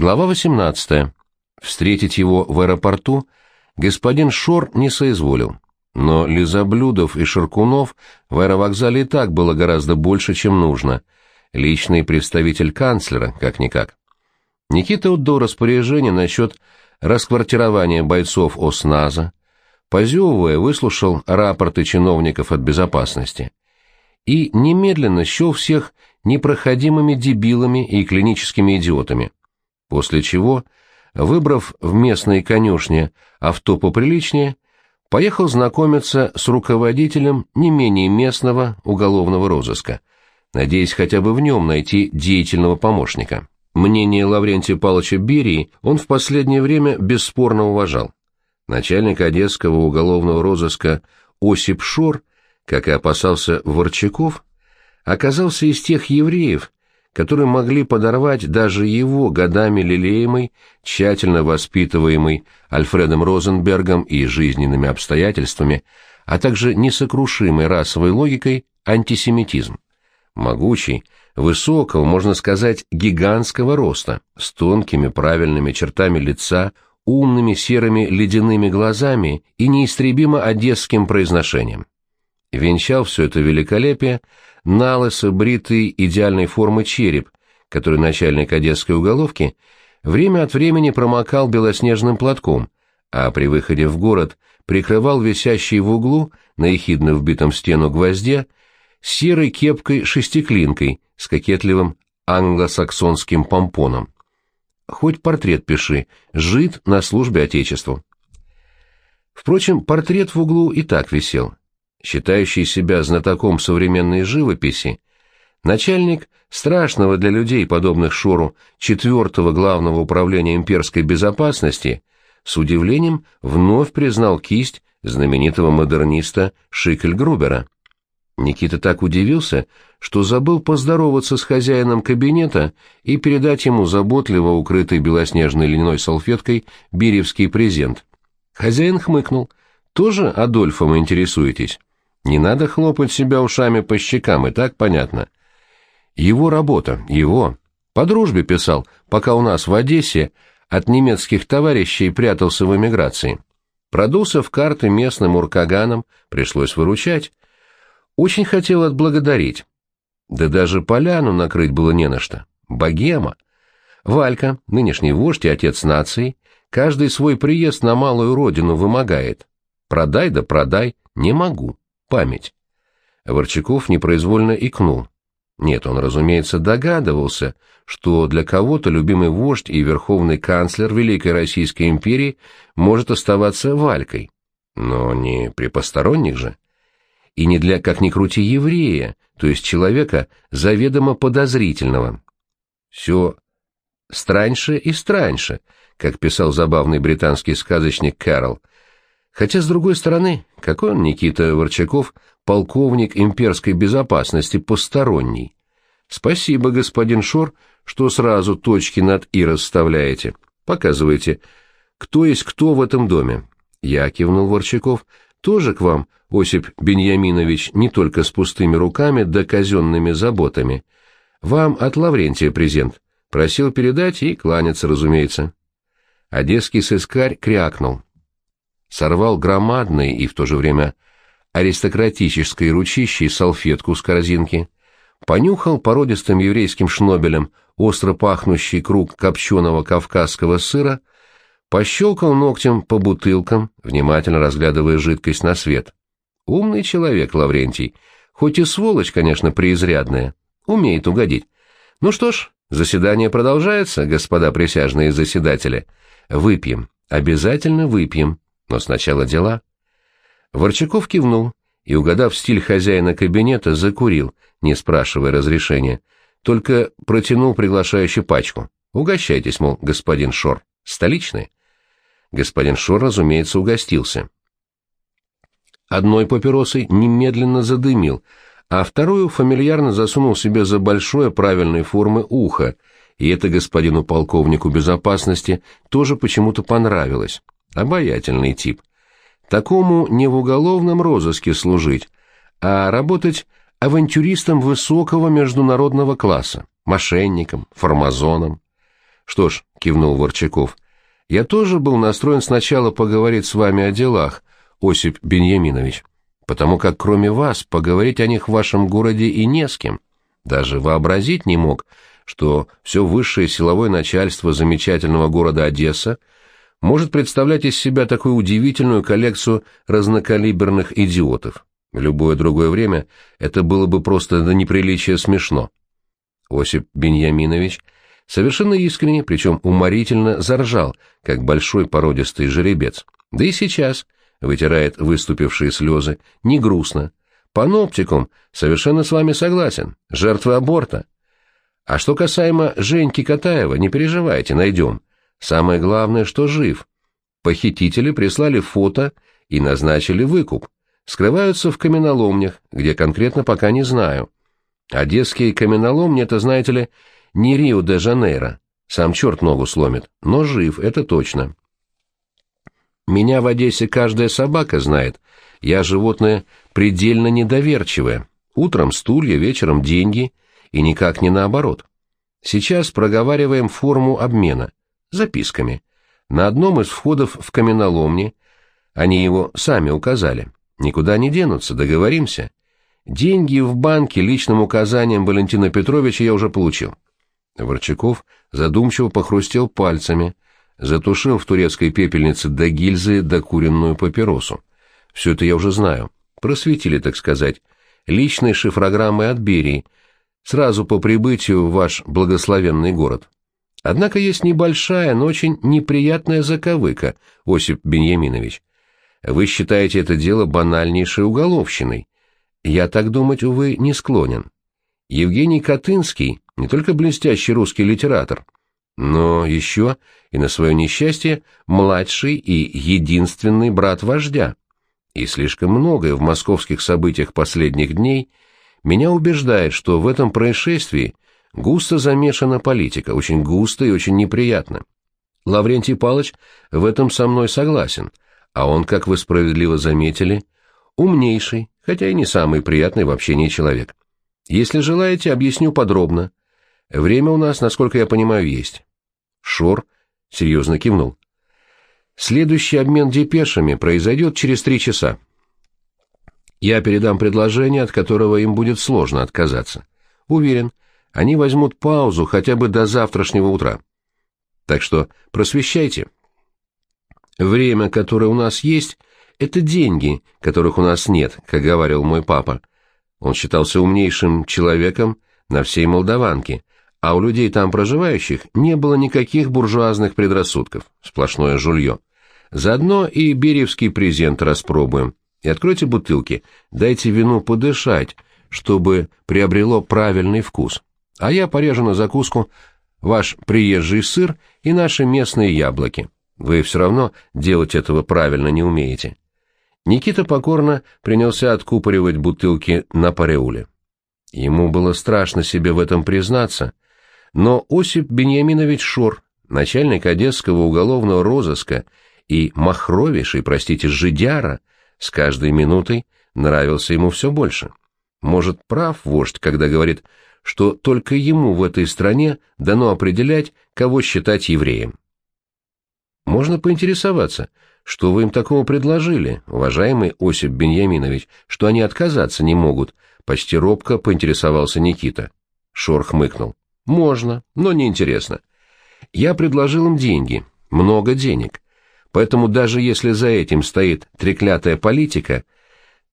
Глава 18. Встретить его в аэропорту господин Шор не соизволил. Но лизоблюдов и шаркунов в аэровокзале и так было гораздо больше, чем нужно. Личный представитель канцлера, как-никак. Никита отдал распоряжение насчет расквартирования бойцов ОСНАЗа, позевывая, выслушал рапорты чиновников от безопасности и немедленно счел всех непроходимыми дебилами и клиническими идиотами. После чего, выбрав в местной конюшне авто поприличнее, поехал знакомиться с руководителем не менее местного уголовного розыска, надеясь хотя бы в нем найти деятельного помощника. Мнение Лаврентия Павловича Берии он в последнее время бесспорно уважал. Начальник Одесского уголовного розыска Осип Шор, как и опасался Ворчаков, оказался из тех евреев, которые могли подорвать даже его годами лелеемый, тщательно воспитываемый Альфредом Розенбергом и жизненными обстоятельствами, а также несокрушимой расовой логикой антисемитизм. Могучий, высокого, можно сказать, гигантского роста, с тонкими правильными чертами лица, умными серыми ледяными глазами и неистребимо одесским произношением. Венчал все это великолепие налысо бритый идеальной формы череп, который начальник одесской уголовки время от времени промокал белоснежным платком, а при выходе в город прикрывал висящий в углу на ехидно вбитом в стену гвозде серой кепкой-шестиклинкой с кокетливым англосаксонским помпоном. Хоть портрет пиши, жид на службе Отечеству. Впрочем, портрет в углу и так висел, считающий себя знатоком современной живописи, начальник страшного для людей, подобных Шору, четвертого главного управления имперской безопасности, с удивлением вновь признал кисть знаменитого модерниста Шикельгрубера. Никита так удивился, что забыл поздороваться с хозяином кабинета и передать ему заботливо укрытый белоснежной льняной салфеткой биревский презент. Хозяин хмыкнул. «Тоже Адольфом интересуетесь?» Не надо хлопать себя ушами по щекам, и так понятно. Его работа, его. По дружбе писал, пока у нас в Одессе от немецких товарищей прятался в эмиграции. Продулся в карты местным уркаганам, пришлось выручать. Очень хотел отблагодарить. Да даже поляну накрыть было не на что. Богема. Валька, нынешний вождь и отец нации, каждый свой приезд на малую родину вымогает. Продай да продай, не могу память. Ворчаков непроизвольно икнул. Нет, он, разумеется, догадывался, что для кого-то любимый вождь и верховный канцлер Великой Российской империи может оставаться Валькой. Но не при посторонних же. И не для, как ни крути, еврея, то есть человека заведомо подозрительного. Все страньше и страньше, как писал забавный британский сказочник Кэрол, Хотя, с другой стороны, какой он, Никита Ворчаков, полковник имперской безопасности, посторонний? Спасибо, господин Шор, что сразу точки над «и» расставляете. Показывайте, кто есть кто в этом доме. Я кивнул Ворчаков. Тоже к вам, Осип Беньяминович, не только с пустыми руками да казенными заботами. Вам от Лаврентия презент. Просил передать и кланяться, разумеется. Одесский сыскарь крякнул сорвал громадной и в то же время аристократической ручищей салфетку с корзинки, понюхал породистым еврейским шнобелем остро пахнущий круг копченого кавказского сыра, пощелкал ногтем по бутылкам, внимательно разглядывая жидкость на свет. Умный человек, Лаврентий, хоть и сволочь, конечно, преизрядная, умеет угодить. Ну что ж, заседание продолжается, господа присяжные заседатели. Выпьем, обязательно выпьем. Но сначала дела. Ворчаков кивнул и, угадав стиль хозяина кабинета, закурил, не спрашивая разрешения, только протянул приглашающую пачку. «Угощайтесь, мол, господин Шор. Столичный?» Господин Шор, разумеется, угостился. Одной папиросой немедленно задымил, а вторую фамильярно засунул себе за большое правильной формы ухо, и это господину полковнику безопасности тоже почему-то понравилось. Обаятельный тип. Такому не в уголовном розыске служить, а работать авантюристом высокого международного класса, мошенником, формазоном. Что ж, кивнул Ворчаков. Я тоже был настроен сначала поговорить с вами о делах, Осип Беньяминович, потому как кроме вас поговорить о них в вашем городе и не с кем. Даже вообразить не мог, что все высшее силовое начальство замечательного города Одесса может представлять из себя такую удивительную коллекцию разнокалиберных идиотов. Любое другое время это было бы просто до неприличия смешно. Осип Беньяминович совершенно искренне, причем уморительно заржал, как большой породистый жеребец. Да и сейчас, вытирает выступившие слезы, не грустно. Паноптикум, совершенно с вами согласен, жертва аборта. А что касаемо Женьки Катаева, не переживайте, найдем. Самое главное, что жив. Похитители прислали фото и назначили выкуп. Скрываются в каменоломнях, где конкретно пока не знаю. Одесские каменоломни — это, знаете ли, не Рио-де-Жанейро. Сам черт ногу сломит, но жив, это точно. Меня в Одессе каждая собака знает. Я животное предельно недоверчивое. Утром стулья, вечером деньги, и никак не наоборот. Сейчас проговариваем форму обмена, записками. На одном из входов в каменоломни, они его сами указали, никуда не денутся, договоримся. Деньги в банке личным указанием Валентина Петровича я уже получил. Ворчаков задумчиво похрустел пальцами, затушил в турецкой пепельнице до гильзы докуренную папиросу. Все это я уже знаю. Просветили, так сказать. Личной шифрограммой от Берии, сразу по прибытию в ваш благословенный город. Однако есть небольшая, но очень неприятная заковыка, Осип Беньяминович. Вы считаете это дело банальнейшей уголовщиной. Я так думать, увы, не склонен. Евгений Катынский не только блестящий русский литератор, но еще и на свое несчастье младший и единственный брат вождя. И слишком многое в московских событиях последних дней меня убеждает, что в этом происшествии густо замешана политика, очень густо и очень неприятно. Лаврентий Палыч в этом со мной согласен, а он, как вы справедливо заметили, умнейший, хотя и не самый приятный в общении человек. Если желаете, объясню подробно. Время у нас, насколько я понимаю, есть. Шор серьезно кивнул. Следующий обмен депешами произойдет через три часа. Я передам предложение, от которого им будет сложно отказаться. Уверен, они возьмут паузу хотя бы до завтрашнего утра. Так что просвещайте. Время, которое у нас есть, это деньги, которых у нас нет, как говорил мой папа. Он считался умнейшим человеком на всей Молдаванке, а у людей там проживающих не было никаких буржуазных предрассудков, сплошное жулье. Заодно и беревский презент распробуем. И откройте бутылки, дайте вину подышать, чтобы приобрело правильный вкус. А я порежу на закуску ваш приезжий сыр и наши местные яблоки. Вы все равно делать этого правильно не умеете. Никита покорно принялся откупоривать бутылки на пареуле. Ему было страшно себе в этом признаться, но Осип Беньяминович Шор, начальник Одесского уголовного розыска и махровейший, простите, жидяра, с каждой минутой нравился ему все больше. Может, прав вождь, когда говорит, что только ему в этой стране дано определять, кого считать евреем. Можно поинтересоваться, что вы им такого предложили, уважаемый Осип Беньяминович, что они отказаться не могут, почти робко поинтересовался Никита. Шор хмыкнул. Можно, но неинтересно. Я предложил им деньги, много денег. Поэтому даже если за этим стоит треклятая политика,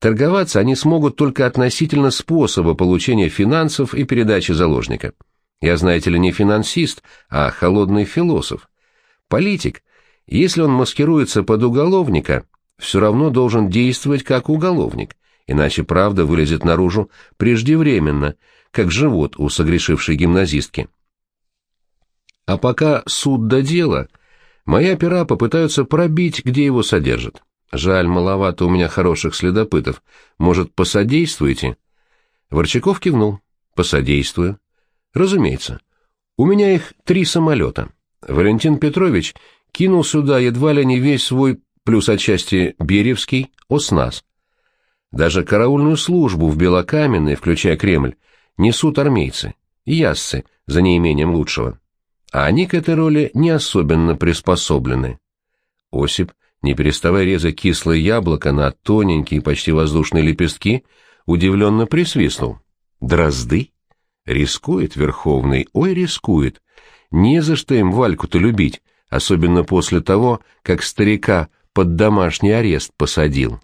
торговаться они смогут только относительно способа получения финансов и передачи заложника. Я, знаете ли, не финансист, а холодный философ. Политик, если он маскируется под уголовника, все равно должен действовать как уголовник, иначе правда вылезет наружу преждевременно, как живот у согрешившей гимназистки. А пока суд до дела, мои опера попытаются пробить, где его содержат. Жаль, маловато у меня хороших следопытов. Может, посодействуете? Ворчаков кивнул. Посодействую. Разумеется. У меня их три самолета. Валентин Петрович кинул сюда едва ли не весь свой, плюс отчасти Беревский, ОСНАС. Даже караульную службу в Белокаменной, включая Кремль, несут армейцы, яссы, за неимением лучшего. а они к этой роли не особенно приспособлены. Осип, не переставая резать кислое яблоко на тоненькие, почти воздушные лепестки, удивленно присвистнул. «Дрозды? Рискует Верховный, ой, рискует. Не за что им Вальку-то любить, особенно после того, как старика под домашний арест посадил».